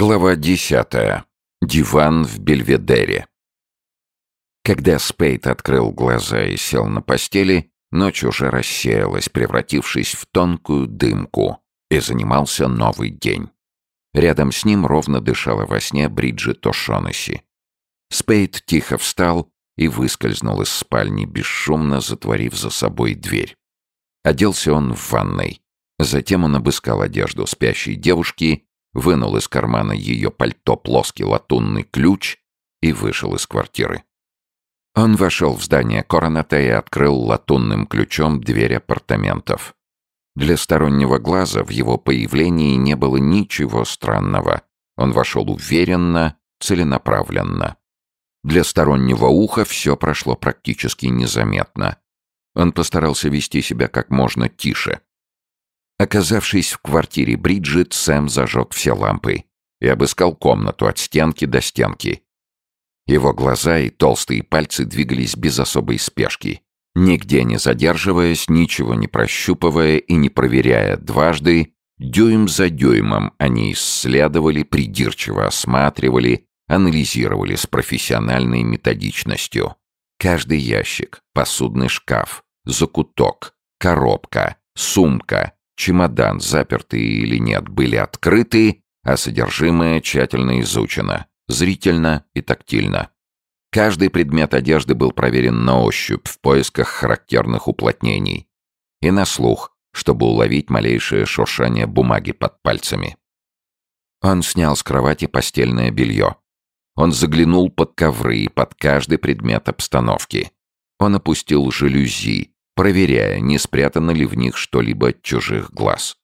Глава десятая. Диван в Бельведере. Когда Спейд открыл глаза и сел на постели, ночь уже рассеялась, превратившись в тонкую дымку, и занимался новый день. Рядом с ним ровно дышала во сне Бриджит О'Шонесси. Спейд тихо встал и выскользнул из спальни, бесшумно затворив за собой дверь. Оделся он в ванной. Затем он обыскал одежду спящей девушки вынул из кармана ее пальто плоский латунный ключ и вышел из квартиры. Он вошел в здание Короната и открыл латунным ключом дверь апартаментов. Для стороннего глаза в его появлении не было ничего странного. Он вошел уверенно, целенаправленно. Для стороннего уха все прошло практически незаметно. Он постарался вести себя как можно тише. Оказавшись в квартире Бриджит, Сэм зажег все лампы и обыскал комнату от стенки до стенки. Его глаза и толстые пальцы двигались без особой спешки, нигде не задерживаясь, ничего не прощупывая и не проверяя дважды, дюйм за дюймом они исследовали, придирчиво осматривали, анализировали с профессиональной методичностью. Каждый ящик, посудный шкаф, закуток, коробка, сумка, Чемодан, запертый или нет, были открыты, а содержимое тщательно изучено, зрительно и тактильно. Каждый предмет одежды был проверен на ощупь в поисках характерных уплотнений и на слух, чтобы уловить малейшее шуршание бумаги под пальцами. Он снял с кровати постельное белье. Он заглянул под ковры и под каждый предмет обстановки. Он опустил жалюзи, проверяя, не спрятано ли в них что-либо от чужих глаз.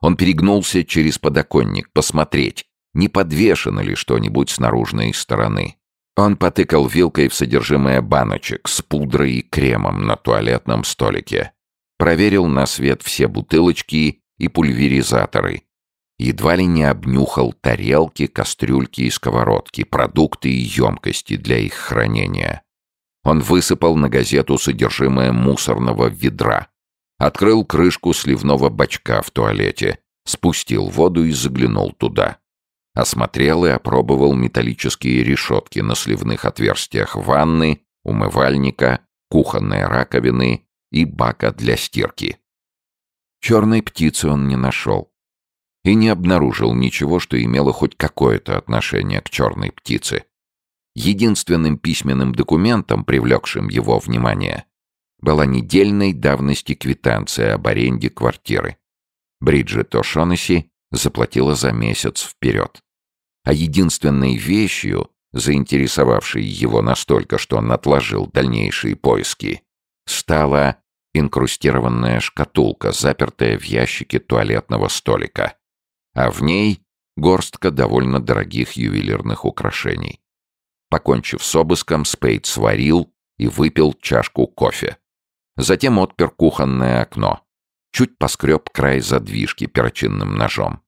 Он перегнулся через подоконник, посмотреть, не подвешено ли что-нибудь с наружной стороны. Он потыкал вилкой в содержимое баночек с пудрой и кремом на туалетном столике. Проверил на свет все бутылочки и пульверизаторы. Едва ли не обнюхал тарелки, кастрюльки и сковородки, продукты и емкости для их хранения. Он высыпал на газету содержимое мусорного ведра. Открыл крышку сливного бачка в туалете, спустил воду и заглянул туда. Осмотрел и опробовал металлические решетки на сливных отверстиях ванны, умывальника, кухонной раковины и бака для стирки. Черной птицы он не нашел. И не обнаружил ничего, что имело хоть какое-то отношение к черной птице. Единственным письменным документом, привлекшим его внимание, была недельной давности квитанция об аренде квартиры. Бриджит О'Шонесси заплатила за месяц вперед. А единственной вещью, заинтересовавшей его настолько, что он отложил дальнейшие поиски, стала инкрустированная шкатулка, запертая в ящике туалетного столика, а в ней горстка довольно дорогих ювелирных украшений. Покончив с обыском, Спейд сварил и выпил чашку кофе. Затем отпер кухонное окно. Чуть поскреб край задвижки перочинным ножом.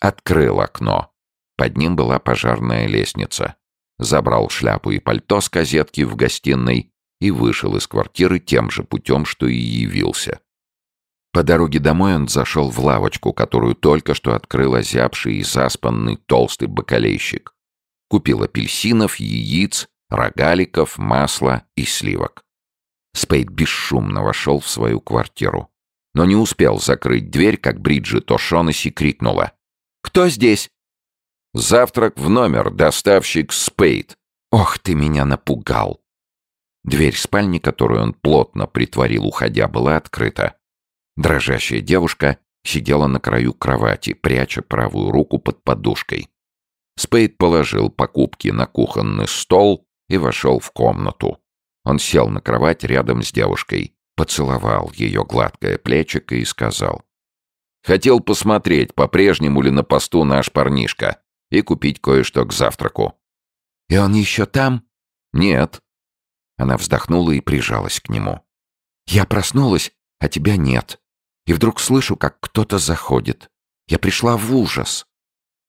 Открыл окно. Под ним была пожарная лестница. Забрал шляпу и пальто с козетки в гостиной и вышел из квартиры тем же путем, что и явился. По дороге домой он зашел в лавочку, которую только что открыл озябший и заспанный толстый бакалейщик. Купил апельсинов, яиц, рогаликов, масла и сливок. Спейд бесшумно вошел в свою квартиру. Но не успел закрыть дверь, как Бриджит О'Шонесси крикнула. «Кто здесь?» «Завтрак в номер, доставщик Спейд». «Ох, ты меня напугал!» Дверь спальни, которую он плотно притворил, уходя, была открыта. Дрожащая девушка сидела на краю кровати, пряча правую руку под подушкой. Спейд положил покупки на кухонный стол и вошел в комнату. Он сел на кровать рядом с девушкой, поцеловал ее гладкое плечико и сказал. «Хотел посмотреть, по-прежнему ли на посту наш парнишка, и купить кое-что к завтраку». «И он еще там?» «Нет». Она вздохнула и прижалась к нему. «Я проснулась, а тебя нет. И вдруг слышу, как кто-то заходит. Я пришла в ужас.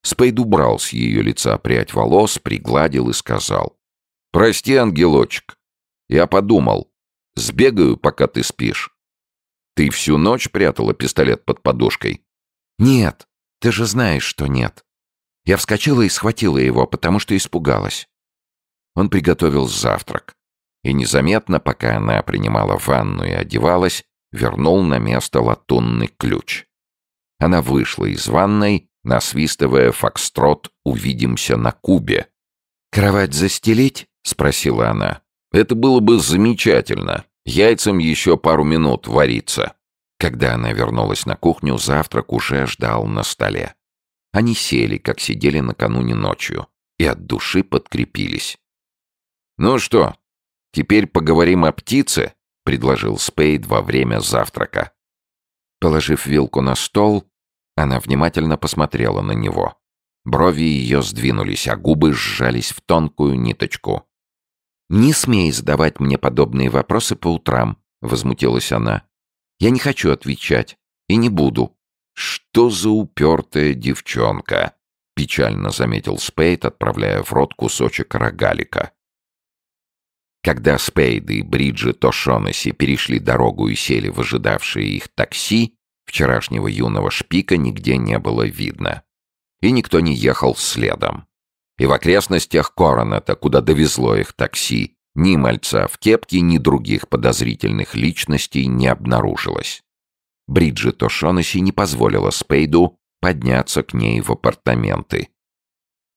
Спейд убрал с ее лица прядь волос, пригладил и сказал. «Прости, ангелочек. Я подумал. Сбегаю, пока ты спишь. Ты всю ночь прятала пистолет под подушкой?» «Нет. Ты же знаешь, что нет. Я вскочила и схватила его, потому что испугалась. Он приготовил завтрак. И незаметно, пока она принимала ванну и одевалась, вернул на место латунный ключ. Она вышла из ванной, насвистывая фокстрот «Увидимся на Кубе». «Кровать застелить?» — спросила она. «Это было бы замечательно. Яйцам еще пару минут вариться». Когда она вернулась на кухню, завтрак уже ждал на столе. Они сели, как сидели накануне ночью, и от души подкрепились. «Ну что, теперь поговорим о птице?» — предложил Спейд во время завтрака. Положив вилку на стол, она внимательно посмотрела на него. Брови ее сдвинулись, а губы сжались в тонкую ниточку. «Не смей задавать мне подобные вопросы по утрам», — возмутилась она. «Я не хочу отвечать. И не буду». «Что за упертая девчонка?» — печально заметил Спейд, отправляя в рот кусочек рогалика. Когда Спейд и Бриджит О'Шонесси перешли дорогу и сели в ожидавшее их такси, вчерашнего юного шпика нигде не было видно. И никто не ехал следом. И в окрестностях Коронета, куда довезло их такси, ни мальца в кепке, ни других подозрительных личностей не обнаружилось. Бриджит О'Шонесси не позволила Спейду подняться к ней в апартаменты.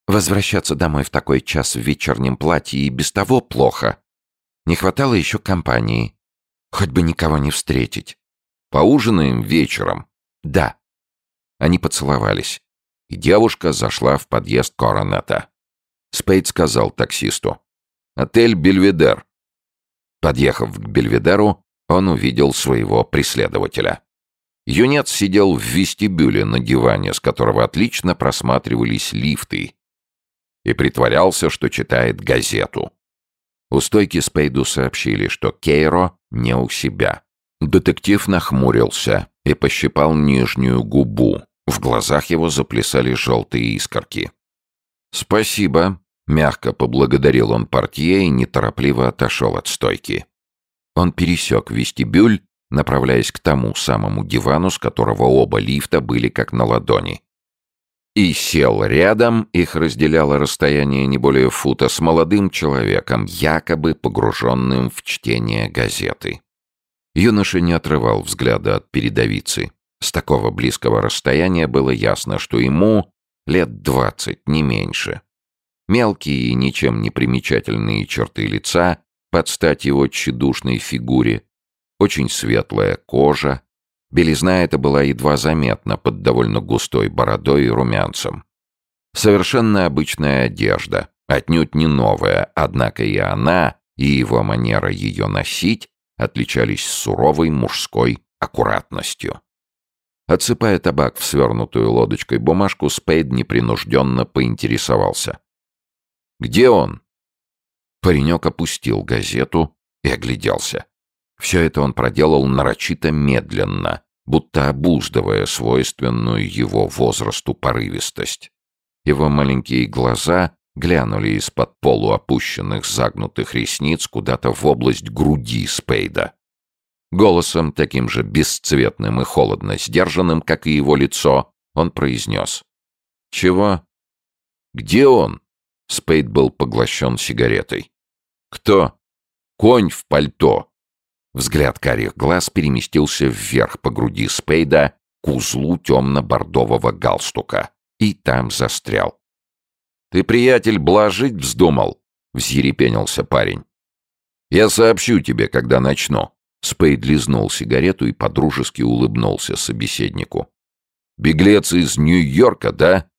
Возвращаться домой в такой час в вечернем платье и без того плохо. Не хватало еще компании. Хоть бы никого не встретить. Поужинаем вечером. Да. Они поцеловались и девушка зашла в подъезд Коронета. Спейд сказал таксисту. «Отель Бельведер». Подъехав к Бельведеру, он увидел своего преследователя. Юнец сидел в вестибюле на диване, с которого отлично просматривались лифты, и притворялся, что читает газету. У стойки Спейду сообщили, что Кейро не у себя. Детектив нахмурился и пощипал нижнюю губу, в глазах его заплясали желтые искорки. «Спасибо», — мягко поблагодарил он портье и неторопливо отошел от стойки. Он пересек вестибюль, направляясь к тому самому дивану, с которого оба лифта были как на ладони. И сел рядом, их разделяло расстояние не более фута, с молодым человеком, якобы погруженным в чтение газеты. Юноша не отрывал взгляда от передовицы. С такого близкого расстояния было ясно, что ему лет двадцать, не меньше. Мелкие и ничем не примечательные черты лица под стать его тщедушной фигуре, очень светлая кожа, белизна эта была едва заметна под довольно густой бородой и румянцем. Совершенно обычная одежда, отнюдь не новая, однако и она, и его манера ее носить отличались суровой мужской аккуратностью. Отсыпая табак в свернутую лодочкой бумажку, Спейд непринужденно поинтересовался. «Где он?» Паренек опустил газету и огляделся. Все это он проделал нарочито медленно, будто обуздывая свойственную его возрасту порывистость. Его маленькие глаза глянули из-под полуопущенных загнутых ресниц куда-то в область груди Спейда. Голосом, таким же бесцветным и холодно сдержанным, как и его лицо, он произнес. «Чего?» «Где он?» Спейд был поглощен сигаретой. «Кто?» «Конь в пальто!» Взгляд карих глаз переместился вверх по груди Спейда к узлу темно-бордового галстука. И там застрял. «Ты, приятель, блажить вздумал?» — взъерепенился парень. «Я сообщу тебе, когда начну». Спейд лизнул сигарету и подружески улыбнулся собеседнику. «Беглец из Нью-Йорка, да?»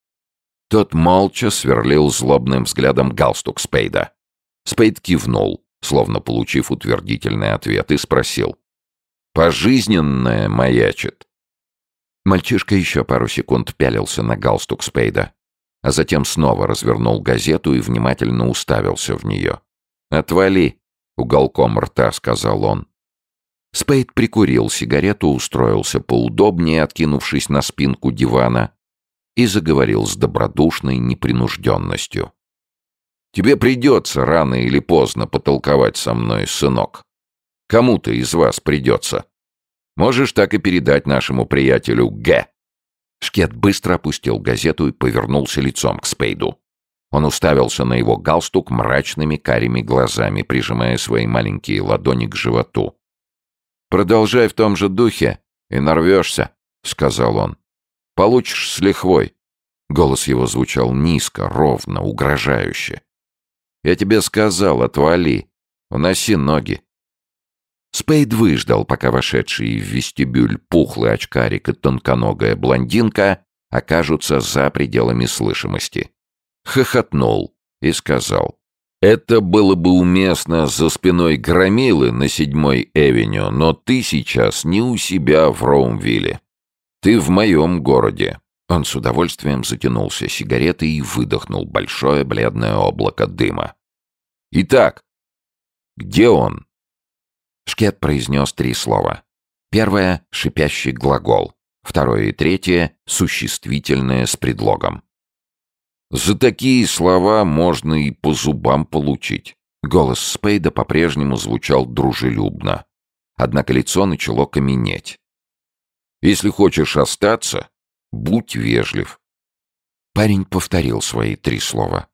Тот молча сверлил злобным взглядом галстук Спейда. Спейд кивнул, словно получив утвердительный ответ, и спросил. «Пожизненное маячит?» Мальчишка еще пару секунд пялился на галстук Спейда, а затем снова развернул газету и внимательно уставился в нее. «Отвали!» — уголком рта сказал он. Спейд прикурил сигарету, устроился поудобнее, откинувшись на спинку дивана, и заговорил с добродушной непринужденностью. «Тебе придется рано или поздно потолковать со мной, сынок. Кому-то из вас придется. Можешь так и передать нашему приятелю Г. Шкет быстро опустил газету и повернулся лицом к Спейду. Он уставился на его галстук мрачными карими глазами, прижимая свои маленькие ладони к животу. «Продолжай в том же духе, и нарвешься», — сказал он. «Получишь с лихвой». Голос его звучал низко, ровно, угрожающе. «Я тебе сказал, отвали. Уноси ноги». Спейд выждал, пока вошедший в вестибюль пухлый очкарик и тонконогая блондинка окажутся за пределами слышимости хохотнул и сказал. «Это было бы уместно за спиной громилы на седьмой Эвеню, но ты сейчас не у себя в Роумвилле. Ты в моем городе». Он с удовольствием затянулся сигаретой и выдохнул большое бледное облако дыма. «Итак, где он?» Шкет произнес три слова. Первое — шипящий глагол. Второе и третье — существительное с предлогом. За такие слова можно и по зубам получить. Голос Спейда по-прежнему звучал дружелюбно. Однако лицо начало каменеть. «Если хочешь остаться, будь вежлив». Парень повторил свои три слова.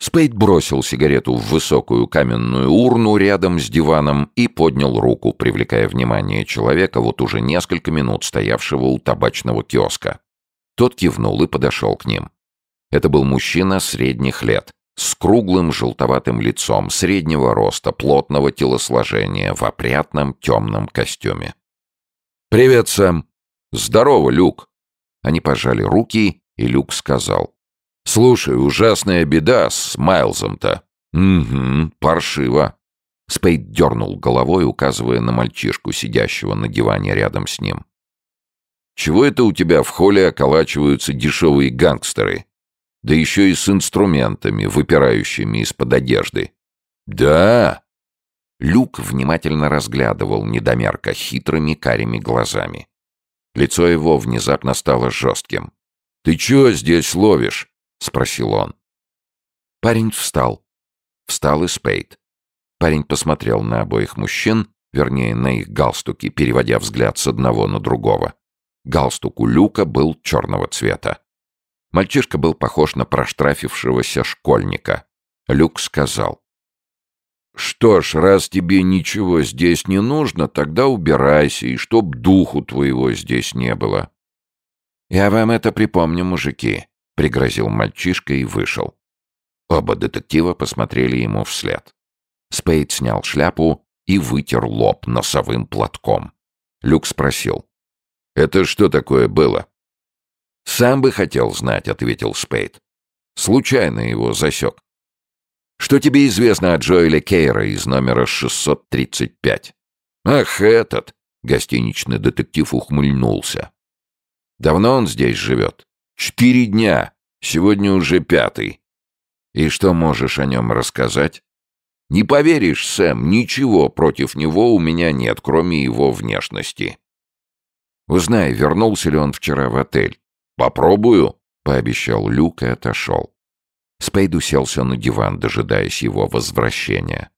Спейд бросил сигарету в высокую каменную урну рядом с диваном и поднял руку, привлекая внимание человека, вот уже несколько минут стоявшего у табачного киоска. Тот кивнул и подошел к ним. Это был мужчина средних лет, с круглым желтоватым лицом, среднего роста, плотного телосложения, в опрятном темном костюме. «Привет, Сэм!» «Здорово, Люк!» Они пожали руки, и Люк сказал. «Слушай, ужасная беда с Майлзом-то». «Угу, паршиво». Спейд дернул головой, указывая на мальчишку, сидящего на диване рядом с ним. «Чего это у тебя в холле околачиваются дешевые гангстеры? да еще и с инструментами, выпирающими из-под одежды. «Да!» Люк внимательно разглядывал недомерка хитрыми карими глазами. Лицо его внезапно стало жестким. «Ты чего здесь ловишь?» — спросил он. Парень встал. Встал и Спейд. Парень посмотрел на обоих мужчин, вернее, на их галстуки, переводя взгляд с одного на другого. Галстук у Люка был черного цвета. Мальчишка был похож на проштрафившегося школьника. Люк сказал. «Что ж, раз тебе ничего здесь не нужно, тогда убирайся, и чтоб духу твоего здесь не было». «Я вам это припомню, мужики», — пригрозил мальчишка и вышел. Оба детектива посмотрели ему вслед. Спейд снял шляпу и вытер лоб носовым платком. Люк спросил. «Это что такое было?» «Сам бы хотел знать», — ответил Спейд. Случайно его засек. «Что тебе известно о Джоэле Кейра из номера 635?» «Ах, этот!» — гостиничный детектив ухмыльнулся. «Давно он здесь живет?» «Четыре дня. Сегодня уже пятый. И что можешь о нем рассказать?» «Не поверишь, Сэм, ничего против него у меня нет, кроме его внешности». «Узнай, вернулся ли он вчера в отель. «Попробую», — пообещал Люк и отошел. Спейд уселся на диван, дожидаясь его возвращения.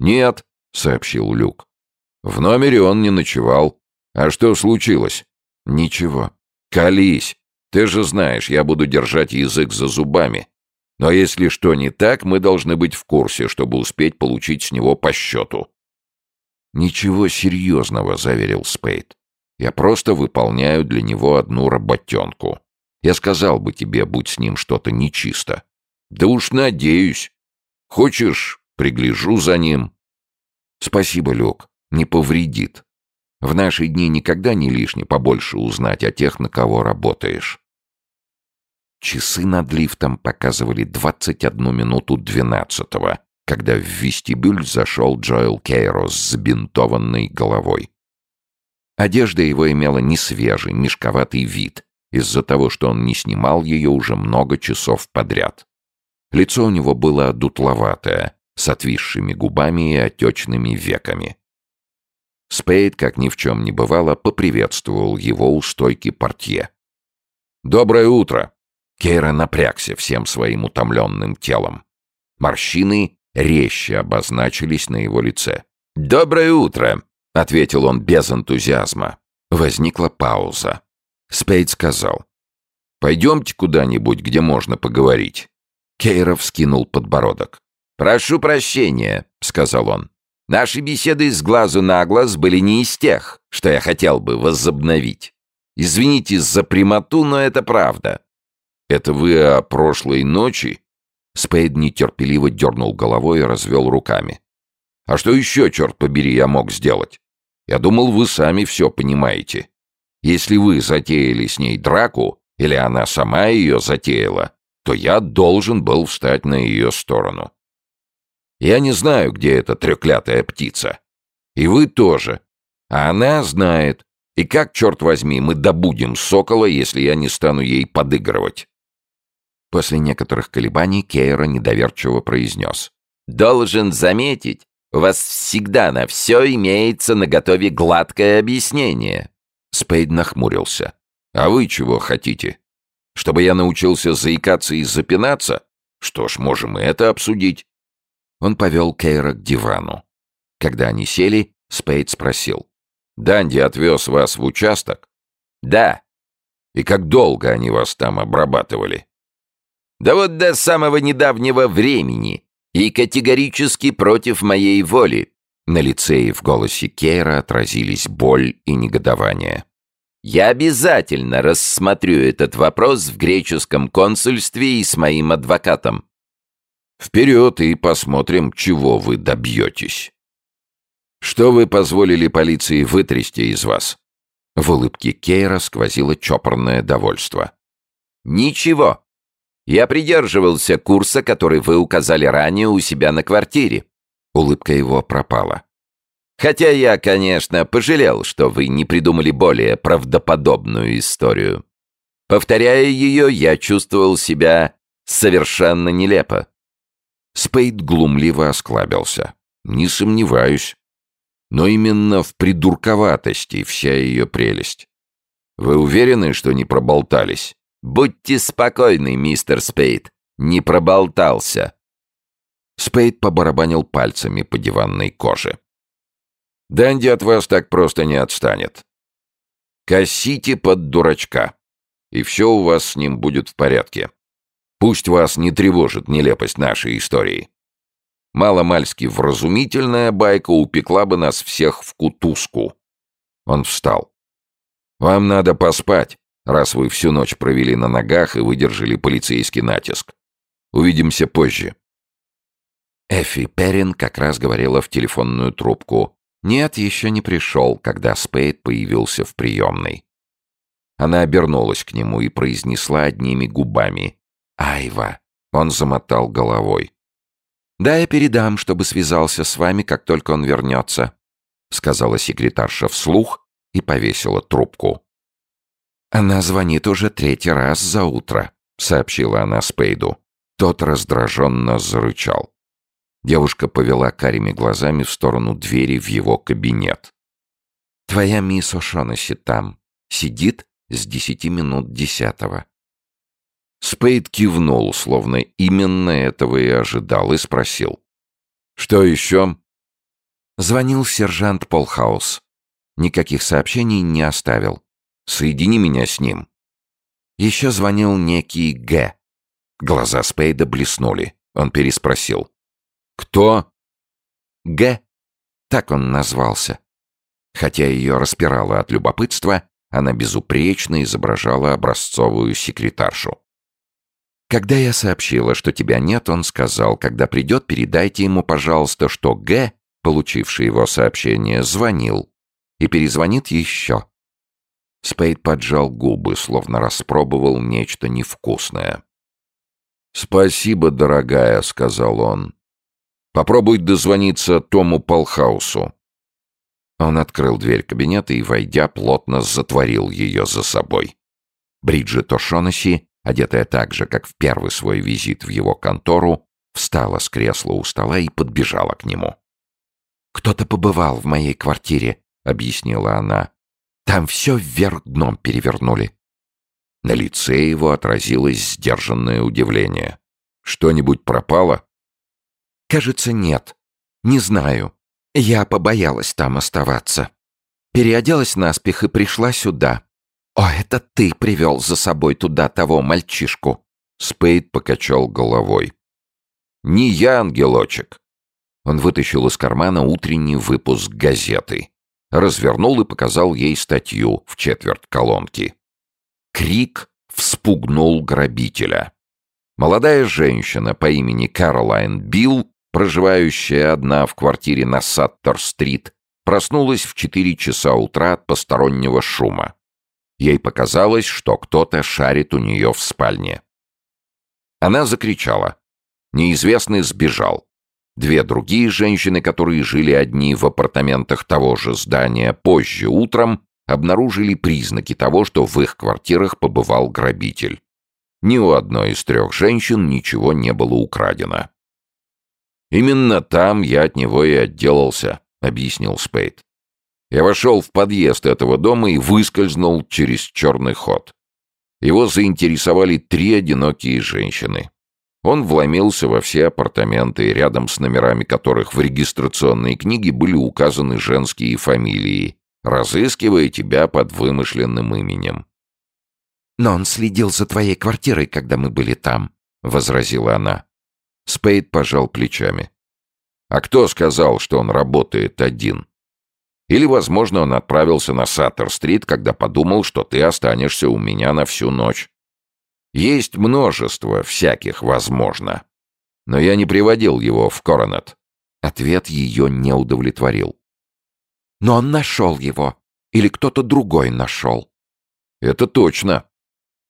«Нет», — сообщил Люк. «В номере он не ночевал. А что случилось?» «Ничего». «Колись! Ты же знаешь, я буду держать язык за зубами. Но если что не так, мы должны быть в курсе, чтобы успеть получить с него по счету». «Ничего серьезного», — заверил Спейд. Я просто выполняю для него одну работенку. Я сказал бы тебе, будь с ним что-то нечисто. Да уж надеюсь. Хочешь, пригляжу за ним. Спасибо, Люк, не повредит. В наши дни никогда не лишне побольше узнать о тех, на кого работаешь. Часы над лифтом показывали 21 минуту 12 когда в вестибюль зашел Джоэл Кейро с забинтованной головой. Одежда его имела несвежий, мешковатый вид, из-за того, что он не снимал ее уже много часов подряд. Лицо у него было дутловатое, с отвисшими губами и отечными веками. Спейд, как ни в чем не бывало, поприветствовал его у стойки портье. «Доброе утро!» Кейра напрягся всем своим утомленным телом. Морщины резче обозначились на его лице. «Доброе утро!» — ответил он без энтузиазма. Возникла пауза. Спейд сказал. «Пойдемте куда-нибудь, где можно поговорить». Кейров скинул подбородок. «Прошу прощения», — сказал он. «Наши беседы с глазу на глаз были не из тех, что я хотел бы возобновить. Извините за прямоту, но это правда». «Это вы о прошлой ночи?» Спейд нетерпеливо дернул головой и развел руками. «А что еще, черт побери, я мог сделать? Я думал, вы сами все понимаете. Если вы затеяли с ней драку, или она сама ее затеяла, то я должен был встать на ее сторону. Я не знаю, где эта треклятая птица. И вы тоже. А она знает. И как, черт возьми, мы добудем сокола, если я не стану ей подыгрывать?» После некоторых колебаний Кейра недоверчиво произнес. «Должен заметить, у вас всегда на все имеется на готове гладкое объяснение». Спейд нахмурился. «А вы чего хотите? Чтобы я научился заикаться и запинаться? Что ж, можем и это обсудить». Он повел Кейра к дивану. Когда они сели, Спейд спросил. «Данди отвез вас в участок?» «Да». «И как долго они вас там обрабатывали?» Да вот до самого недавнего времени. И категорически против моей воли. На лице и в голосе Кейра отразились боль и негодование. Я обязательно рассмотрю этот вопрос в греческом консульстве и с моим адвокатом. Вперед и посмотрим, чего вы добьетесь. Что вы позволили полиции вытрясти из вас? В улыбке Кейра сквозило чопорное довольство. Ничего. Я придерживался курса, который вы указали ранее у себя на квартире». Улыбка его пропала. «Хотя я, конечно, пожалел, что вы не придумали более правдоподобную историю. Повторяя ее, я чувствовал себя совершенно нелепо». Спейд глумливо осклабился. «Не сомневаюсь. Но именно в придурковатости вся ее прелесть. Вы уверены, что не проболтались?» «Будьте спокойны, мистер Спейд, не проболтался». Спейд побарабанил пальцами по диванной коже. «Данди от вас так просто не отстанет. Косите под дурачка, и все у вас с ним будет в порядке. Пусть вас не тревожит нелепость нашей истории. Маломальски вразумительная байка упекла бы нас всех в кутузку». Он встал. «Вам надо поспать раз вы всю ночь провели на ногах и выдержали полицейский натиск. Увидимся позже». Эфи Перрин как раз говорила в телефонную трубку. «Нет, еще не пришел», когда Спейд появился в приемной. Она обернулась к нему и произнесла одними губами. «Айва!» Он замотал головой. «Да, я передам, чтобы связался с вами, как только он вернется», сказала секретарша вслух и повесила трубку. «Она звонит уже третий раз за утро», — сообщила она Спейду. Тот раздраженно зарычал. Девушка повела карими глазами в сторону двери в его кабинет. «Твоя мисс О'Шонесси там. Сидит с десяти минут десятого». Спейд кивнул, словно именно этого и ожидал, и спросил. «Что еще?» Звонил сержант Полхаус. Никаких сообщений не оставил. Соедини меня с ним». Еще звонил некий Г. Глаза Спейда блеснули. Он переспросил. «Кто?» «Г». Так он назвался. Хотя ее распирало от любопытства, она безупречно изображала образцовую секретаршу. Когда я сообщила, что тебя нет, он сказал, когда придет, передайте ему, пожалуйста, что Г, получивший его сообщение, звонил. И перезвонит еще. Спейд поджал губы, словно распробовал нечто невкусное. «Спасибо, дорогая», — сказал он. «Попробуй дозвониться Тому Полхаусу». Он открыл дверь кабинета и, войдя, плотно затворил ее за собой. Бриджит О'Шонесси, одетая так же, как в первый свой визит в его контору, встала с кресла у стола и подбежала к нему. «Кто-то побывал в моей квартире», — объяснила она. Там все вверх дном перевернули. На лице его отразилось сдержанное удивление. «Что-нибудь пропало?» «Кажется, нет. Не знаю. Я побоялась там оставаться. Переоделась наспех и пришла сюда. «О, это ты привел за собой туда того мальчишку!» Спейд покачал головой. «Не я, ангелочек!» Он вытащил из кармана утренний выпуск газеты. Развернул и показал ей статью в четверть колонки. Крик вспугнул грабителя. Молодая женщина по имени Каролайн Билл, проживающая одна в квартире на Саттер-стрит, проснулась в четыре часа утра от постороннего шума. Ей показалось, что кто-то шарит у нее в спальне. Она закричала. Неизвестный сбежал. Две другие женщины, которые жили одни в апартаментах того же здания позже утром, обнаружили признаки того, что в их квартирах побывал грабитель. Ни у одной из трех женщин ничего не было украдено. «Именно там я от него и отделался», — объяснил Спейд. Я вошел в подъезд этого дома и выскользнул через черный ход. Его заинтересовали три одинокие женщины. Он вломился во все апартаменты, рядом с номерами которых в регистрационной книге были указаны женские фамилии, разыскивая тебя под вымышленным именем. «Но он следил за твоей квартирой, когда мы были там», — возразила она. Спейд пожал плечами. «А кто сказал, что он работает один?» Или, возможно, он отправился на Саттер-стрит, когда подумал, что ты останешься у меня на всю ночь. Есть множество всяких возможно. Но я не приводил его в Коронет. Ответ ее не удовлетворил. Но он нашел его. Или кто-то другой нашел. Это точно.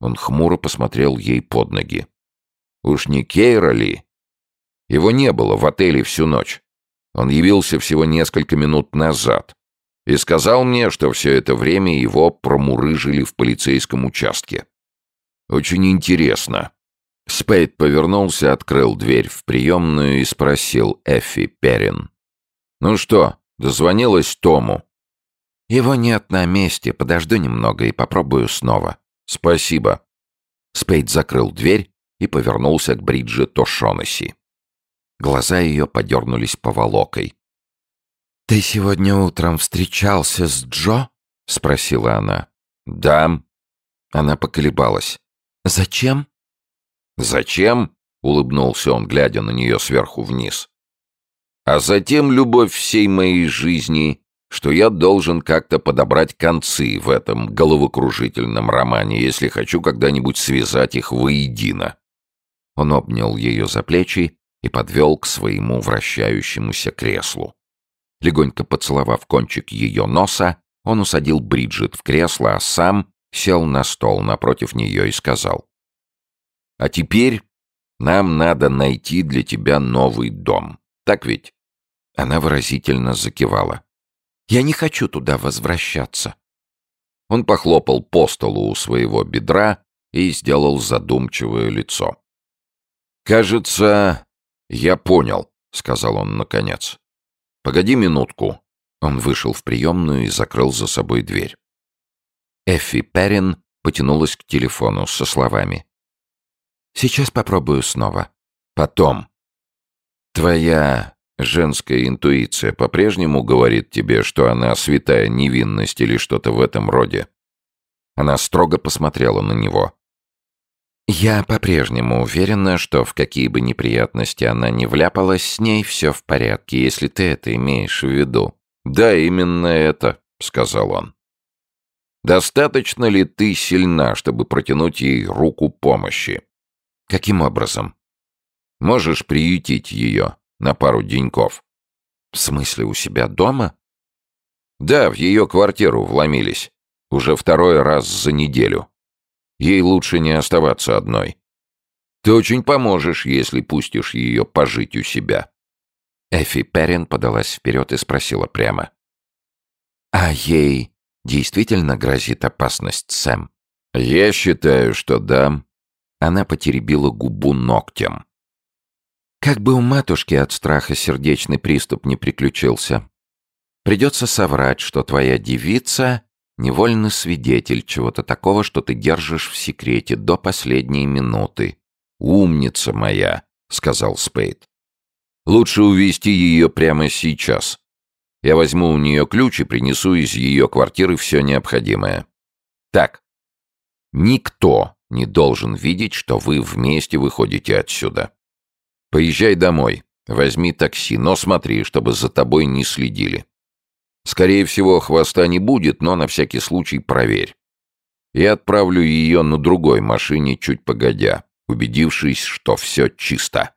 Он хмуро посмотрел ей под ноги. Уж не Кейра ли? Его не было в отеле всю ночь. Он явился всего несколько минут назад и сказал мне, что все это время его промурыжили в полицейском участке. Очень интересно. Спейд повернулся, открыл дверь в приемную и спросил Эффи Перрин. «Ну что, дозвонилась Тому?» «Его нет на месте. Подожду немного и попробую снова». «Спасибо». Спейд закрыл дверь и повернулся к Бриджит Ошонесси. Глаза ее подернулись поволокой. «Ты сегодня утром встречался с Джо?» — спросила она. «Да». Она поколебалась. «Зачем?» «Зачем?» — улыбнулся он, глядя на нее сверху вниз. «А затем любовь всей моей жизни, что я должен как-то подобрать концы в этом головокружительном романе, если хочу когда-нибудь связать их воедино». Он обнял ее за плечи и подвел к своему вращающемуся креслу. Легонько поцеловав кончик ее носа, он усадил Бриджит в кресло, а сам сел на стол напротив нее и сказал. «А теперь нам надо найти для тебя новый дом. Так ведь?» Она выразительно закивала. «Я не хочу туда возвращаться». Он похлопал по столу у своего бедра и сделал задумчивое лицо. «Кажется, я понял», — сказал он наконец. «Погоди минутку». Он вышел в приемную и закрыл за собой дверь. Эффи Перрин потянулась к телефону со словами. «Сейчас попробую снова». «Потом». «Твоя женская интуиция по-прежнему говорит тебе, что она святая невинность или что-то в этом роде?» Она строго посмотрела на него. «Я по-прежнему уверена, что в какие бы неприятности она ни вляпалась, с ней все в порядке, если ты это имеешь в виду». «Да, именно это», — сказал он. «Достаточно ли ты сильна, чтобы протянуть ей руку помощи?» «Каким образом?» «Можешь приютить ее на пару деньков». «В смысле, у себя дома?» «Да, в ее квартиру вломились. Уже второй раз за неделю. Ей лучше не оставаться одной. Ты очень поможешь, если пустишь ее пожить у себя». Эфи Перрин подалась вперед и спросила прямо. «А ей действительно грозит опасность, Сэм?» «Я считаю, что да». Она потеребила губу ногтем. Как бы у матушки от страха сердечный приступ не приключился. Придется соврать, что твоя девица невольный свидетель чего-то такого, что ты держишь в секрете до последней минуты. «Умница моя», — сказал Спейд. «Лучше увести ее прямо сейчас. Я возьму у нее ключ и принесу из ее квартиры все необходимое. Так, Никто не должен видеть, что вы вместе выходите отсюда. Поезжай домой, возьми такси, но смотри, чтобы за тобой не следили. Скорее всего, хвоста не будет, но на всякий случай проверь. Я отправлю ее на другой машине чуть погодя, убедившись, что все чисто.